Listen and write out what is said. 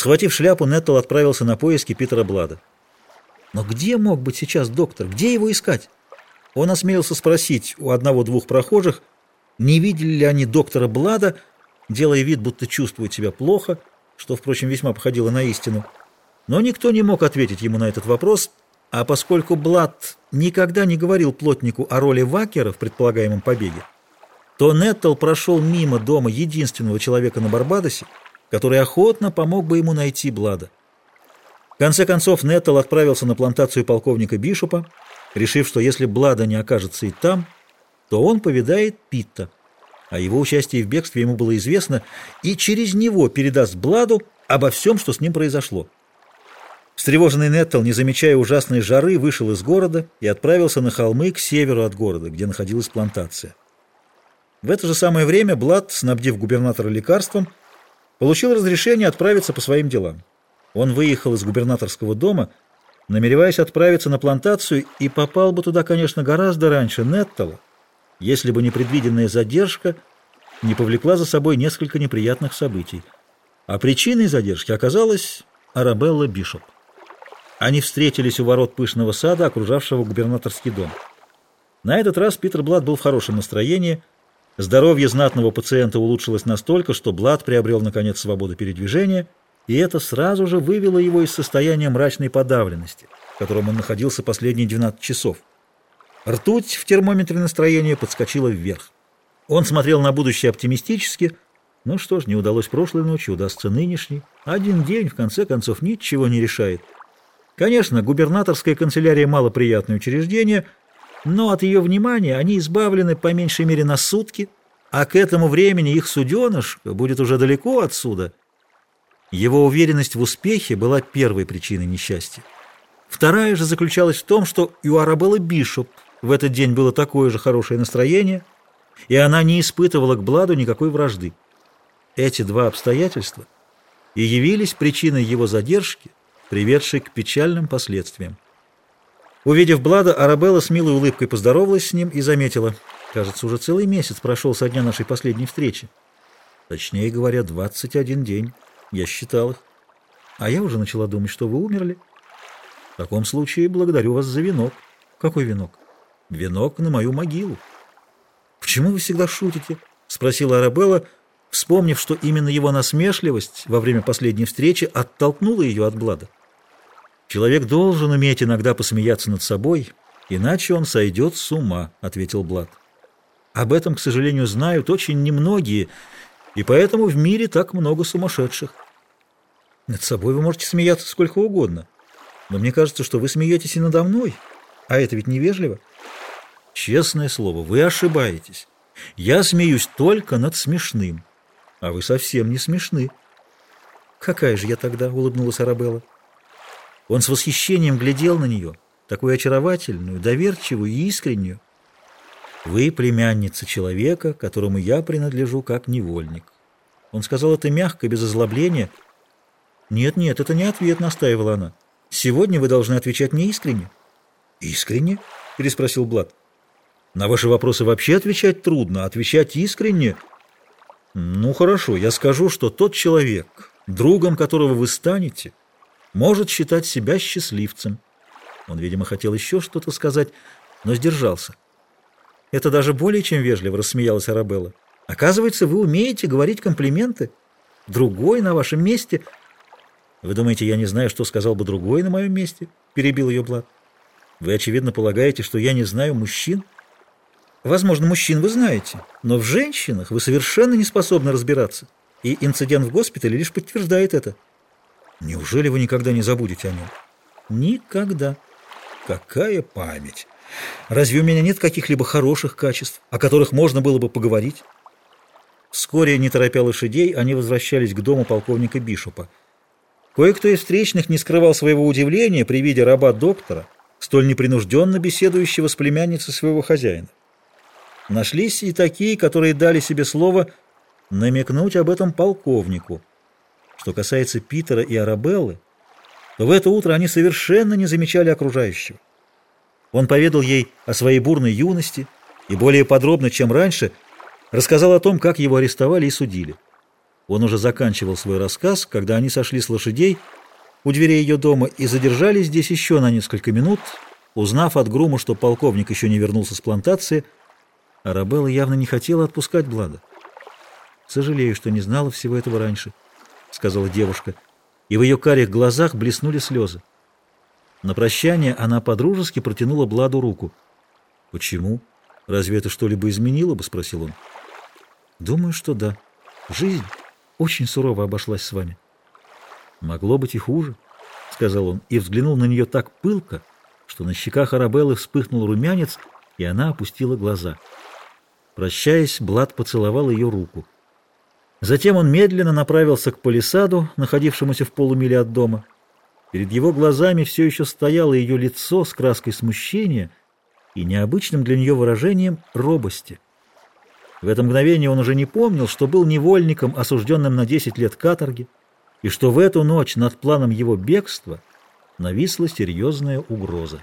Схватив шляпу, Неттл отправился на поиски Питера Блада. Но где мог быть сейчас доктор? Где его искать? Он осмелился спросить у одного-двух прохожих, не видели ли они доктора Блада, делая вид, будто чувствует себя плохо, что, впрочем, весьма походило на истину. Но никто не мог ответить ему на этот вопрос, а поскольку Блад никогда не говорил плотнику о роли Вакера в предполагаемом побеге, то Неттл прошел мимо дома единственного человека на Барбадосе, который охотно помог бы ему найти Блада. В конце концов, Неттл отправился на плантацию полковника Бишопа, решив, что если Блада не окажется и там, то он повидает Питта. О его участии в бегстве ему было известно, и через него передаст Бладу обо всем, что с ним произошло. Встревоженный Неттл, не замечая ужасной жары, вышел из города и отправился на холмы к северу от города, где находилась плантация. В это же самое время Блад, снабдив губернатора лекарством, получил разрешение отправиться по своим делам. Он выехал из губернаторского дома, намереваясь отправиться на плантацию, и попал бы туда, конечно, гораздо раньше Неттала, если бы непредвиденная задержка не повлекла за собой несколько неприятных событий. А причиной задержки оказалась Арабелла Бишоп. Они встретились у ворот пышного сада, окружавшего губернаторский дом. На этот раз Питер Блад был в хорошем настроении – Здоровье знатного пациента улучшилось настолько, что Блад приобрел, наконец, свободу передвижения, и это сразу же вывело его из состояния мрачной подавленности, в котором он находился последние 12 часов. Ртуть в термометре настроения подскочила вверх. Он смотрел на будущее оптимистически. Ну что ж, не удалось прошлой ночи, удастся нынешний. Один день, в конце концов, ничего не решает. Конечно, губернаторская канцелярия – малоприятное учреждение – но от ее внимания они избавлены по меньшей мере на сутки, а к этому времени их суденышко будет уже далеко отсюда. Его уверенность в успехе была первой причиной несчастья. Вторая же заключалась в том, что у Арабеллы Бишоп в этот день было такое же хорошее настроение, и она не испытывала к Бладу никакой вражды. Эти два обстоятельства и явились причиной его задержки, приведшей к печальным последствиям. Увидев Блада, Арабелла с милой улыбкой поздоровалась с ним и заметила. Кажется, уже целый месяц прошел со дня нашей последней встречи. Точнее говоря, 21 день. Я считал их. А я уже начала думать, что вы умерли. В таком случае благодарю вас за венок. Какой венок? Венок на мою могилу. Почему вы всегда шутите? Спросила Арабелла, вспомнив, что именно его насмешливость во время последней встречи оттолкнула ее от Блада. «Человек должен уметь иногда посмеяться над собой, иначе он сойдет с ума», — ответил Блад. «Об этом, к сожалению, знают очень немногие, и поэтому в мире так много сумасшедших. Над собой вы можете смеяться сколько угодно, но мне кажется, что вы смеетесь и надо мной, а это ведь невежливо». «Честное слово, вы ошибаетесь. Я смеюсь только над смешным, а вы совсем не смешны». «Какая же я тогда?» — улыбнулась Арабелла. Он с восхищением глядел на нее, такую очаровательную, доверчивую и искреннюю. «Вы племянница человека, которому я принадлежу как невольник». Он сказал это мягко, без озлобления. «Нет-нет, это не ответ», — настаивала она. «Сегодня вы должны отвечать мне искренне». «Искренне?» — переспросил Блад. «На ваши вопросы вообще отвечать трудно, а отвечать искренне...» «Ну хорошо, я скажу, что тот человек, другом которого вы станете, может считать себя счастливцем. Он, видимо, хотел еще что-то сказать, но сдержался. Это даже более чем вежливо, рассмеялась Арабелла. Оказывается, вы умеете говорить комплименты. Другой на вашем месте... Вы думаете, я не знаю, что сказал бы другой на моем месте? Перебил ее Блад. Вы, очевидно, полагаете, что я не знаю мужчин? Возможно, мужчин вы знаете, но в женщинах вы совершенно не способны разбираться. И инцидент в госпитале лишь подтверждает это. Неужели вы никогда не забудете о нем? Никогда. Какая память! Разве у меня нет каких-либо хороших качеств, о которых можно было бы поговорить? Вскоре, не торопя лошадей, они возвращались к дому полковника Бишопа. Кое-кто из встречных не скрывал своего удивления при виде раба доктора, столь непринужденно беседующего с племянницей своего хозяина. Нашлись и такие, которые дали себе слово намекнуть об этом полковнику – что касается Питера и Арабеллы, то в это утро они совершенно не замечали окружающего. Он поведал ей о своей бурной юности и более подробно, чем раньше, рассказал о том, как его арестовали и судили. Он уже заканчивал свой рассказ, когда они сошли с лошадей у дверей ее дома и задержались здесь еще на несколько минут, узнав от Грума, что полковник еще не вернулся с плантации, Арабелла явно не хотела отпускать Блада. «Сожалею, что не знала всего этого раньше», — сказала девушка, и в ее карих глазах блеснули слезы. На прощание она подружески протянула Бладу руку. «Почему? Разве это что-либо изменило бы?» — спросил он. «Думаю, что да. Жизнь очень сурово обошлась с вами. Могло быть и хуже, — сказал он, и взглянул на нее так пылко, что на щеках Арабеллы вспыхнул румянец, и она опустила глаза. Прощаясь, Блад поцеловал ее руку. Затем он медленно направился к палисаду, находившемуся в полумиле от дома. Перед его глазами все еще стояло ее лицо с краской смущения и необычным для нее выражением робости. В это мгновение он уже не помнил, что был невольником, осужденным на 10 лет каторги, и что в эту ночь над планом его бегства нависла серьезная угроза.